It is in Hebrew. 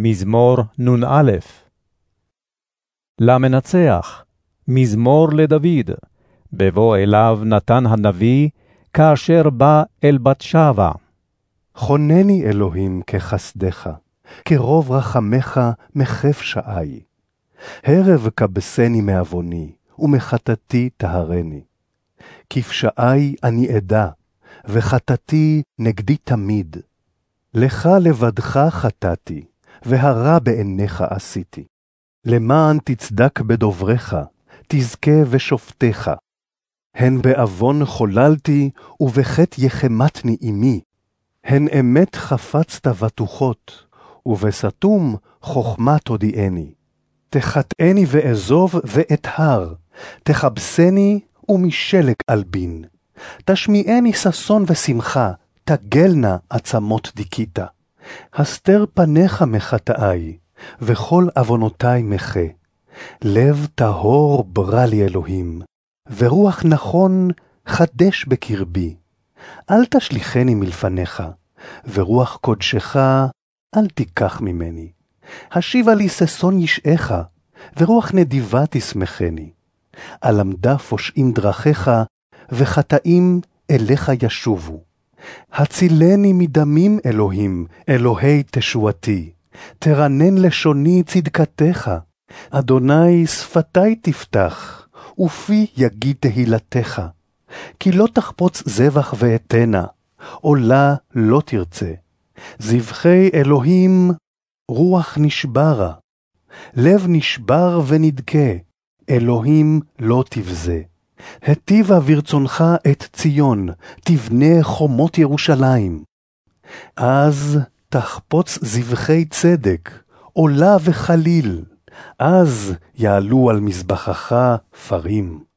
מזמור נ"א. למנצח, מזמור לדוד, בבוא אליו נתן הנביא, כאשר בא אל בת שבע. חונני אלוהים כחסדך, כרוב רחמך מחף שעי. הרב כבסני מעווני, ומחטאתי טהרני. כפשעי אני אדע, וחטאתי נגדי תמיד. לך לבדך חטאתי, והרע בעיניך עשיתי. למען תצדק בדוברך, תזכה ושופטיך. הן בעוון חוללתי, ובחטא יחמתני עמי. הן אמת חפצת בטוחות, ובסתום חכמה תודיעני. תחטאני ואעזוב ואתהר, תכבסני ומשלק אלבין. תשמיעני ששון ושמחה, תגלנה עצמות דיכית. הסתר פניך מחטאי, וכל עוונותי מחה. לב טהור ברא לי אלוהים, ורוח נכון חדש בקרבי. אל תשליכני מלפניך, ורוח קודשך אל תיקח ממני. השיבה לי ששון ישעך, ורוח נדיבה תשמחני. אלמדה פושעים דרכיך, וחטאים אליך ישובו. הצילני מדמים, אלוהים, אלוהי תשועתי. תרנן לשוני צדקתך. אדוני שפתי תפתח, ופי יגיד תהילתך. כי לא תחפוץ זבח ואתנה, עולה לא תרצה. זבחי אלוהים, רוח נשברה. לב נשבר ונדכה, אלוהים לא תבזה. היטיבה ברצונך את ציון, תבנה חומות ירושלים. אז תחפוץ זבחי צדק, עולה וחליל, אז יעלו על מזבחך פרים.